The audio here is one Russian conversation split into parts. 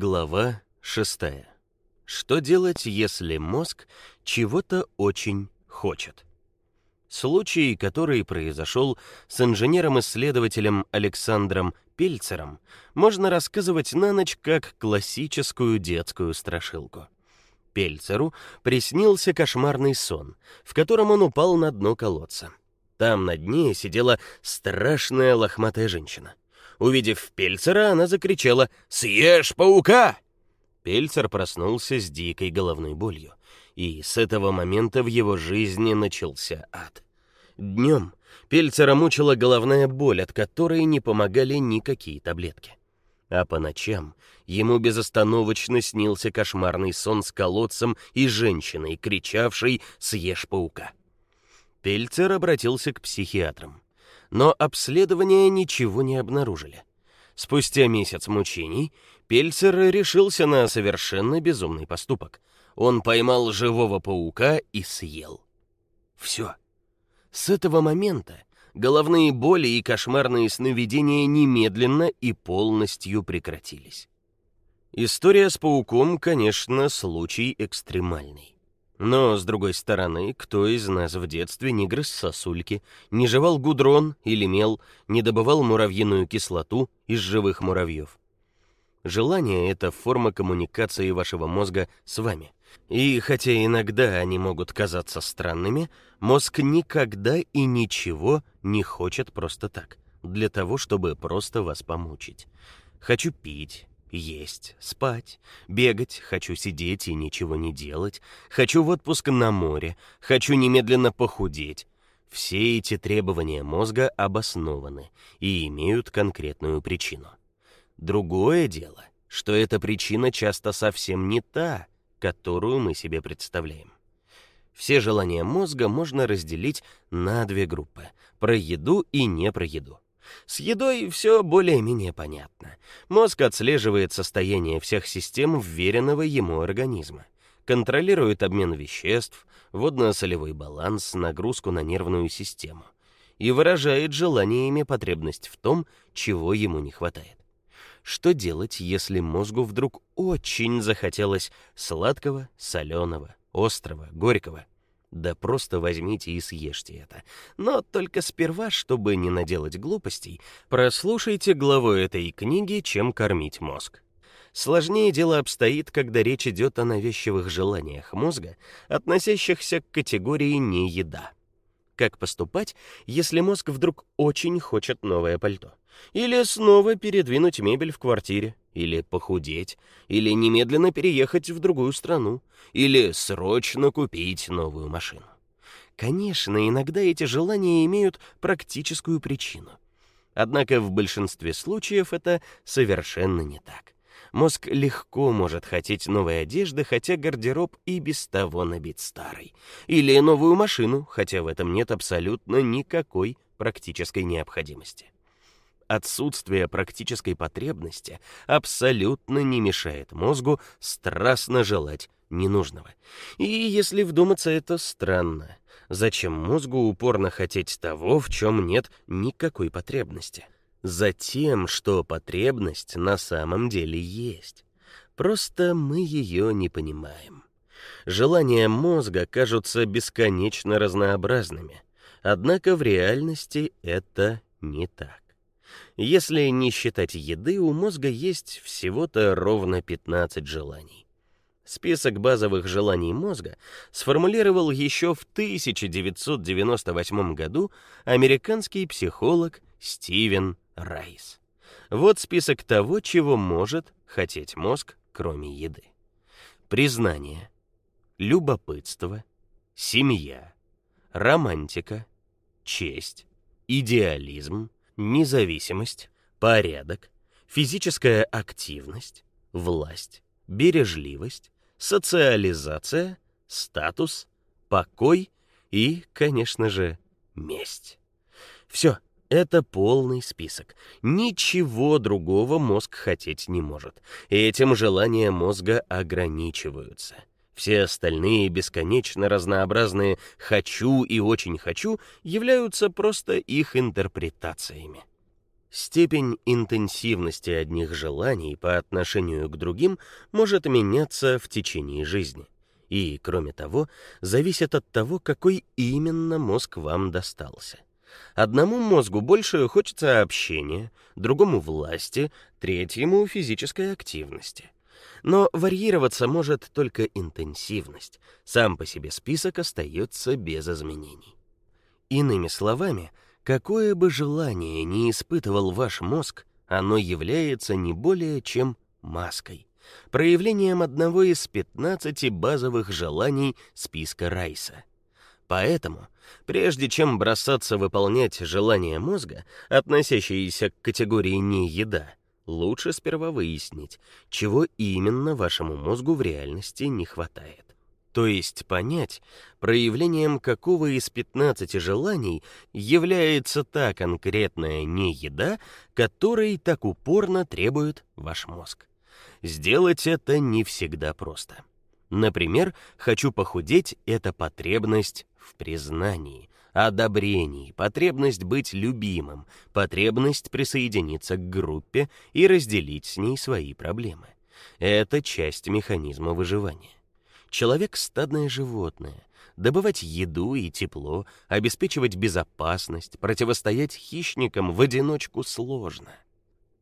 Глава 6. Что делать, если мозг чего-то очень хочет? Случай, который произошел с инженером-исследователем Александром Пельцером, можно рассказывать на ночь как классическую детскую страшилку. Пельцеру приснился кошмарный сон, в котором он упал на дно колодца. Там на дне сидела страшная лохматая женщина. Увидев Пельцера, она закричала: "Съешь паука!" Пельцер проснулся с дикой головной болью, и с этого момента в его жизни начался ад. Днем Пельцера мучила головная боль, от которой не помогали никакие таблетки. А по ночам ему безостановочно снился кошмарный сон с колодцем и женщиной, кричавшей: "Съешь паука!" Пельцер обратился к психиатрам но обследования ничего не обнаружили. Спустя месяц мучений Пельцер решился на совершенно безумный поступок. Он поймал живого паука и съел. Все. С этого момента головные боли и кошмарные сновидения немедленно и полностью прекратились. История с пауком, конечно, случай экстремальный. Но, с другой стороны, кто из нас в детстве не грыз сосульки, не жевал гудрон или мел, не добывал муравьиную кислоту из живых муравьев? Желание это форма коммуникации вашего мозга с вами. И хотя иногда они могут казаться странными, мозг никогда и ничего не хочет просто так, для того, чтобы просто вас помучить. Хочу пить, есть, спать, бегать, хочу сидеть и ничего не делать, хочу в отпуск на море, хочу немедленно похудеть. Все эти требования мозга обоснованы и имеют конкретную причину. Другое дело, что эта причина часто совсем не та, которую мы себе представляем. Все желания мозга можно разделить на две группы: про еду и не про еду. С едой все более-менее понятно. Мозг отслеживает состояние всех систем вверенного ему организма, контролирует обмен веществ, водно-солевой баланс, нагрузку на нервную систему и выражает желаниями потребность в том, чего ему не хватает. Что делать, если мозгу вдруг очень захотелось сладкого, соленого, острого, горького? Да просто возьмите и съешьте это. Но только сперва, чтобы не наделать глупостей, прослушайте главу этой книги «Чем кормить мозг». Сложнее дело обстоит, когда речь идет о навязчивых желаниях мозга, относящихся к категории не еда. Как поступать, если мозг вдруг очень хочет новое пальто? Или снова передвинуть мебель в квартире? или похудеть, или немедленно переехать в другую страну, или срочно купить новую машину. Конечно, иногда эти желания имеют практическую причину. Однако в большинстве случаев это совершенно не так. Мозг легко может хотеть новой одежды, хотя гардероб и без того набит старой, или новую машину, хотя в этом нет абсолютно никакой практической необходимости отсутствие практической потребности абсолютно не мешает мозгу страстно желать ненужного. И если вдуматься, это странно. Зачем мозгу упорно хотеть того, в чем нет никакой потребности? Затем, что потребность на самом деле есть. Просто мы ее не понимаем. Желания мозга кажутся бесконечно разнообразными, однако в реальности это не так. Если не считать еды, у мозга есть всего-то ровно 15 желаний. Список базовых желаний мозга сформулировал еще в 1998 году американский психолог Стивен Райс. Вот список того, чего может хотеть мозг, кроме еды. Признание, любопытство, семья, романтика, честь, идеализм, независимость, порядок, физическая активность, власть, бережливость, социализация, статус, покой и, конечно же, месть. Все, это полный список. Ничего другого мозг хотеть не может. Этим желания мозга ограничиваются. Все остальные бесконечно разнообразные хочу и очень хочу являются просто их интерпретациями. Степень интенсивности одних желаний по отношению к другим может меняться в течение жизни. И, кроме того, зависит от того, какой именно мозг вам достался. Одному мозгу больше хочется общения, другому власти, третьему физической активности. Но варьироваться может только интенсивность. Сам по себе список остается без изменений. Иными словами, какое бы желание ни испытывал ваш мозг, оно является не более чем маской, проявлением одного из 15 базовых желаний списка Райса. Поэтому, прежде чем бросаться выполнять желания мозга, относящиеся к категории не еда, лучше сперва выяснить, чего именно вашему мозгу в реальности не хватает. То есть понять, проявлением какого из 15 желаний является та конкретная не еда, которой так упорно требует ваш мозг. Сделать это не всегда просто. Например, хочу похудеть это потребность в признании, одобрении, потребность быть любимым, потребность присоединиться к группе и разделить с ней свои проблемы. Это часть механизма выживания. Человек стадное животное. Добывать еду и тепло, обеспечивать безопасность, противостоять хищникам в одиночку сложно.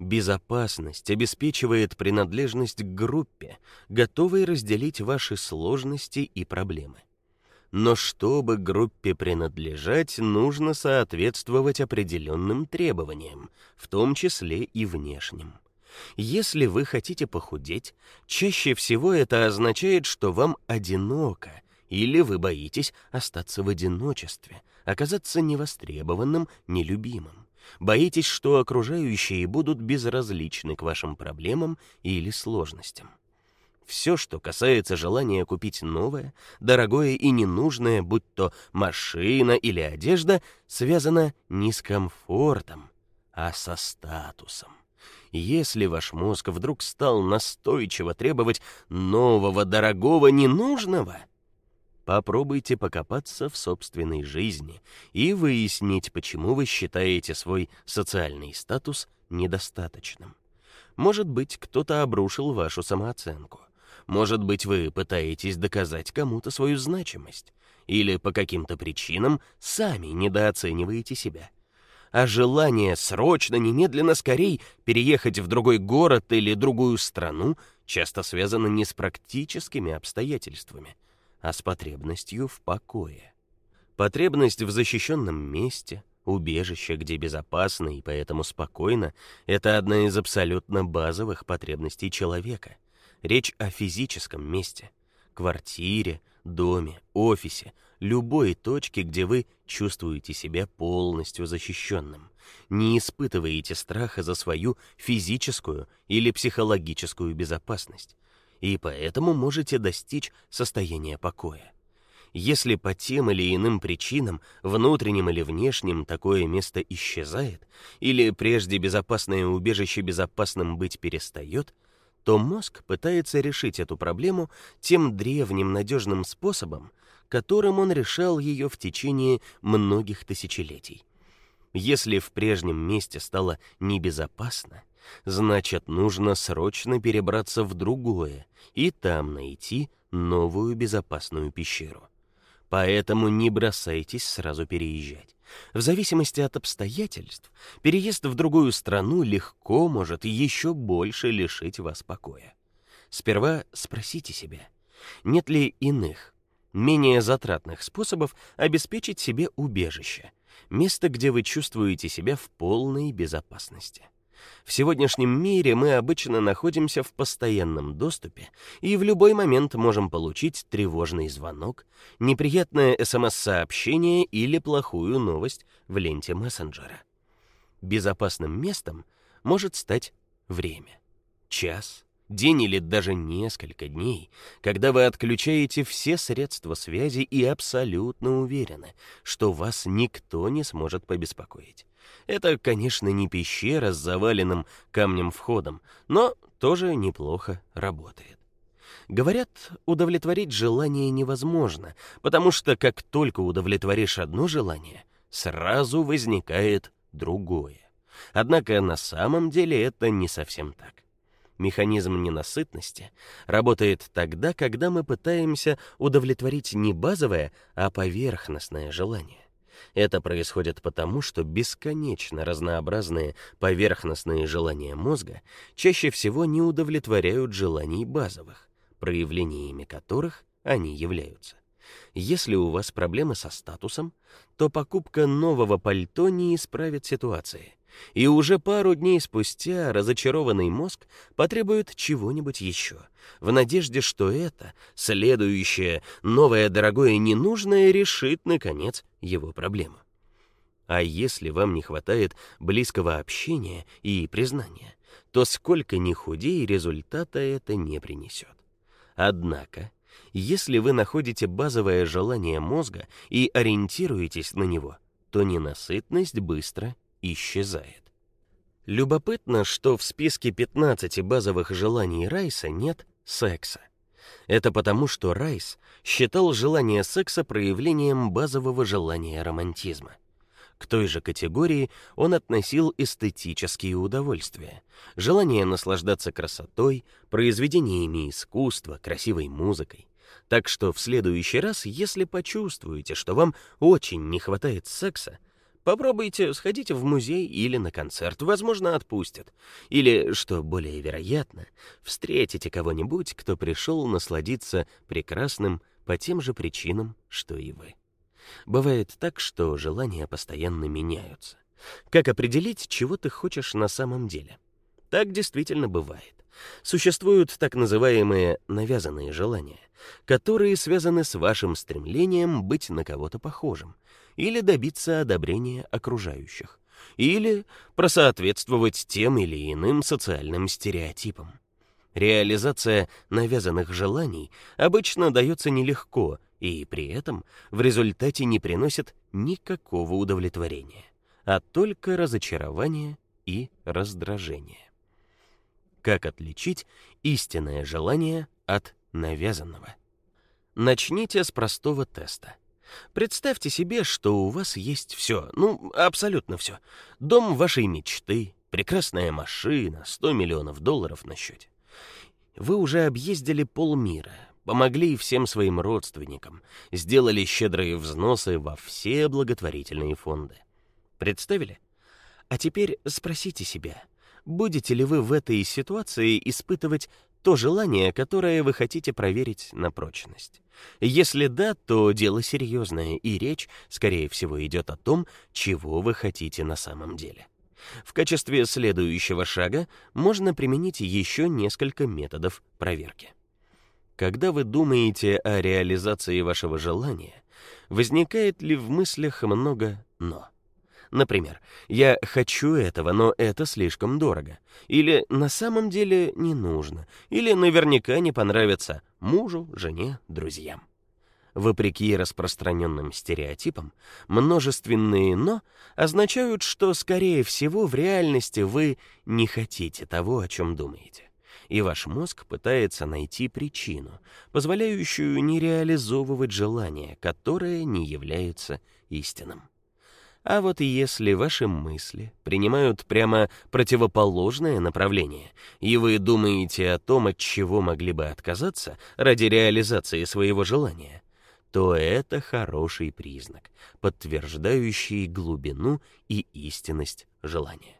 Безопасность обеспечивает принадлежность к группе, готовой разделить ваши сложности и проблемы. Но чтобы группе принадлежать, нужно соответствовать определенным требованиям, в том числе и внешним. Если вы хотите похудеть, чаще всего это означает, что вам одиноко, или вы боитесь остаться в одиночестве, оказаться невостребованным, нелюбимым. Боитесь, что окружающие будут безразличны к вашим проблемам или сложностям. Все, что касается желания купить новое, дорогое и ненужное, будь то машина или одежда, связано не с комфортом, а со статусом. Если ваш мозг вдруг стал настойчиво требовать нового, дорогого, ненужного, попробуйте покопаться в собственной жизни и выяснить, почему вы считаете свой социальный статус недостаточным. Может быть, кто-то обрушил вашу самооценку. Может быть, вы пытаетесь доказать кому-то свою значимость или по каким-то причинам сами недооцениваете себя а желание срочно, немедленно, скорей переехать в другой город или другую страну часто связано не с практическими обстоятельствами, а с потребностью в покое. Потребность в защищенном месте, убежище, где безопасно и поэтому спокойно это одна из абсолютно базовых потребностей человека. Речь о физическом месте, квартире, доме, офисе, любой точке, где вы чувствуете себя полностью защищенным, не испытываете страха за свою физическую или психологическую безопасность, и поэтому можете достичь состояния покоя. Если по тем или иным причинам, внутренним или внешним, такое место исчезает, или прежде безопасное убежище безопасным быть перестает, то мозг пытается решить эту проблему тем древним надежным способом, которым он решал ее в течение многих тысячелетий. Если в прежнем месте стало небезопасно, значит, нужно срочно перебраться в другое и там найти новую безопасную пещеру. Поэтому не бросайтесь сразу переезжать. В зависимости от обстоятельств, переезд в другую страну легко может еще больше лишить вас покоя. Сперва спросите себя, нет ли иных, менее затратных способов обеспечить себе убежище, место, где вы чувствуете себя в полной безопасности. В сегодняшнем мире мы обычно находимся в постоянном доступе и в любой момент можем получить тревожный звонок, неприятное СМС-сообщение или плохую новость в ленте мессенджера. Безопасным местом может стать время. Час, день или даже несколько дней, когда вы отключаете все средства связи и абсолютно уверены, что вас никто не сможет побеспокоить. Это, конечно, не пещера с заваленным камнем входом, но тоже неплохо работает. Говорят, удовлетворить желание невозможно, потому что как только удовлетворишь одно желание, сразу возникает другое. Однако на самом деле это не совсем так. Механизм ненасытности работает тогда, когда мы пытаемся удовлетворить не базовое, а поверхностное желание. Это происходит потому, что бесконечно разнообразные поверхностные желания мозга чаще всего не удовлетворяют желаний базовых, проявлениями которых они являются. Если у вас проблемы со статусом, то покупка нового пальто не исправит ситуации. И уже пару дней спустя разочарованный мозг потребует чего-нибудь еще, в надежде, что это, следующее, новое, дорогое, ненужное решит наконец его проблему. А если вам не хватает близкого общения и признания, то сколько ни худей, результата это не принесет. Однако, если вы находите базовое желание мозга и ориентируетесь на него, то ненасытность быстро исчезает. Любопытно, что в списке 15 базовых желаний Райса нет секса. Это потому, что Райс считал желание секса проявлением базового желания романтизма. К той же категории он относил эстетические удовольствия: желание наслаждаться красотой, произведениями искусства, красивой музыкой. Так что в следующий раз, если почувствуете, что вам очень не хватает секса, Попробуйте, сходите в музей или на концерт, возможно, отпустят. Или, что более вероятно, встретите кого-нибудь, кто пришел насладиться прекрасным по тем же причинам, что и вы. Бывает так, что желания постоянно меняются. Как определить, чего ты хочешь на самом деле? Так действительно бывает. Существуют так называемые навязанные желания, которые связаны с вашим стремлением быть на кого-то похожим или добиться одобрения окружающих, или просоответствовать тем или иным социальным стереотипам. Реализация навязанных желаний обычно дается нелегко и при этом в результате не приносит никакого удовлетворения, а только разочарование и раздражение. Как отличить истинное желание от навязанного? Начните с простого теста. Представьте себе, что у вас есть все, ну, абсолютно все. Дом вашей мечты, прекрасная машина, 100 миллионов долларов на счете. Вы уже объездили полмира, помогли всем своим родственникам, сделали щедрые взносы во все благотворительные фонды. Представили? А теперь спросите себя, будете ли вы в этой ситуации испытывать то желание, которое вы хотите проверить на прочность. Если да, то дело серьезное, и речь, скорее всего, идет о том, чего вы хотите на самом деле. В качестве следующего шага можно применить еще несколько методов проверки. Когда вы думаете о реализации вашего желания, возникает ли в мыслях много но? Например, я хочу этого, но это слишком дорого. Или на самом деле не нужно. Или наверняка не понравится мужу, жене, друзьям. Вопреки распространенным стереотипам, множественные «но» означают, что, скорее всего, в реальности вы не хотите того, о чем думаете. И ваш мозг пытается найти причину, позволяющую не реализовывать желание, которое не является истинным. А вот если ваши мысли принимают прямо противоположное направление, и вы думаете о том, от чего могли бы отказаться ради реализации своего желания, то это хороший признак, подтверждающий глубину и истинность желания.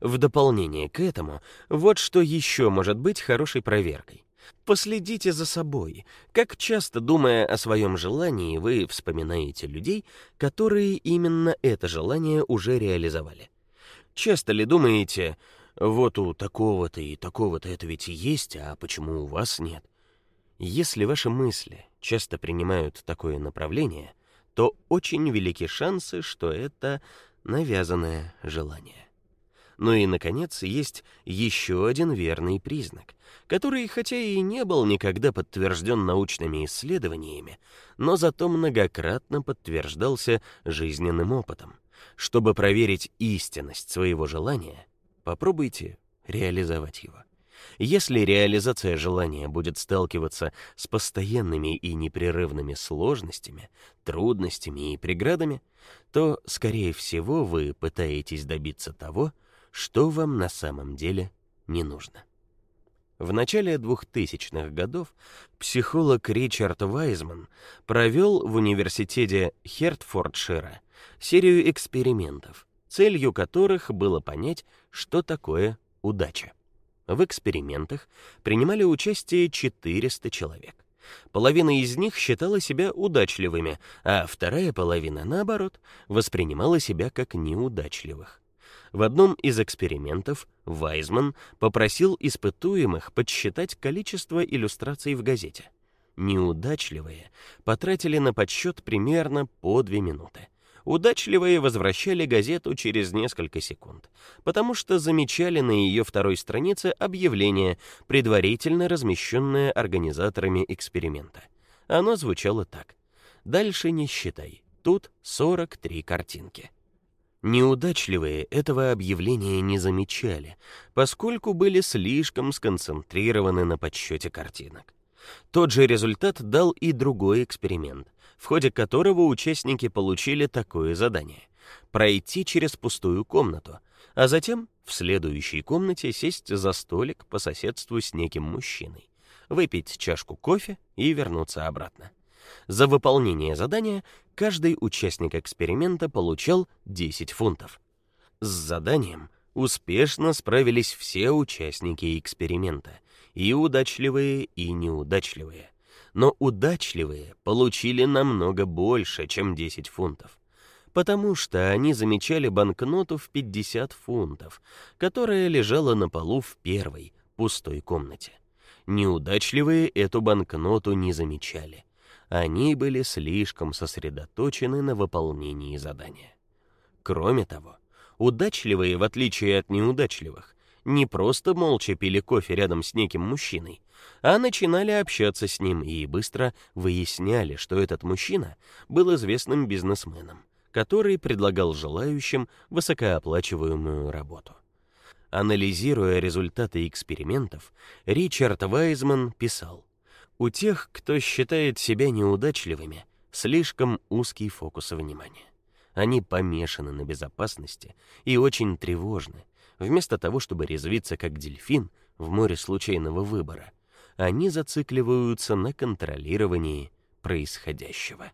В дополнение к этому, вот что еще может быть хорошей проверкой. Последите за собой. Как часто, думая о своем желании, вы вспоминаете людей, которые именно это желание уже реализовали? Часто ли думаете: вот у такого-то и такого-то это ведь есть, а почему у вас нет? Если ваши мысли часто принимают такое направление, то очень велики шансы, что это навязанное желание. Ну и наконец, есть еще один верный признак, который хотя и не был никогда подтвержден научными исследованиями, но зато многократно подтверждался жизненным опытом. Чтобы проверить истинность своего желания, попробуйте реализовать его. Если реализация желания будет сталкиваться с постоянными и непрерывными сложностями, трудностями и преградами, то, скорее всего, вы пытаетесь добиться того, вам на самом деле не нужно. В начале 2000-х годов психолог Ричард Вайзман провел в университете Хертфордшира серию экспериментов, целью которых было понять, что такое удача. В экспериментах принимали участие 400 человек. Половина из них считала себя удачливыми, а вторая половина, наоборот, воспринимала себя как неудачливых. В одном из экспериментов Вайзман попросил испытуемых подсчитать количество иллюстраций в газете. Неудачливые потратили на подсчет примерно по две минуты. Удачливые возвращали газету через несколько секунд, потому что замечали на ее второй странице объявление, предварительно размещенное организаторами эксперимента. Оно звучало так: "Дальше не считай. Тут 43 картинки". Неудачливые этого объявления не замечали, поскольку были слишком сконцентрированы на подсчете картинок. Тот же результат дал и другой эксперимент, в ходе которого участники получили такое задание: пройти через пустую комнату, а затем в следующей комнате сесть за столик по соседству с неким мужчиной, выпить чашку кофе и вернуться обратно. За выполнение задания каждый участник эксперимента получал 10 фунтов. С заданием успешно справились все участники эксперимента, и удачливые, и неудачливые. Но удачливые получили намного больше, чем 10 фунтов, потому что они замечали банкноту в 50 фунтов, которая лежала на полу в первой пустой комнате. Неудачливые эту банкноту не замечали они были слишком сосредоточены на выполнении задания. Кроме того, удачливые, в отличие от неудачливых, не просто молча пили кофе рядом с неким мужчиной, а начинали общаться с ним и быстро выясняли, что этот мужчина был известным бизнесменом, который предлагал желающим высокооплачиваемую работу. Анализируя результаты экспериментов, Ричард Вайзман писал: у тех, кто считает себя неудачливыми, слишком узкий фокус внимания. Они помешаны на безопасности и очень тревожны. Вместо того, чтобы резвиться как дельфин в море случайного выбора, они зацикливаются на контролировании происходящего.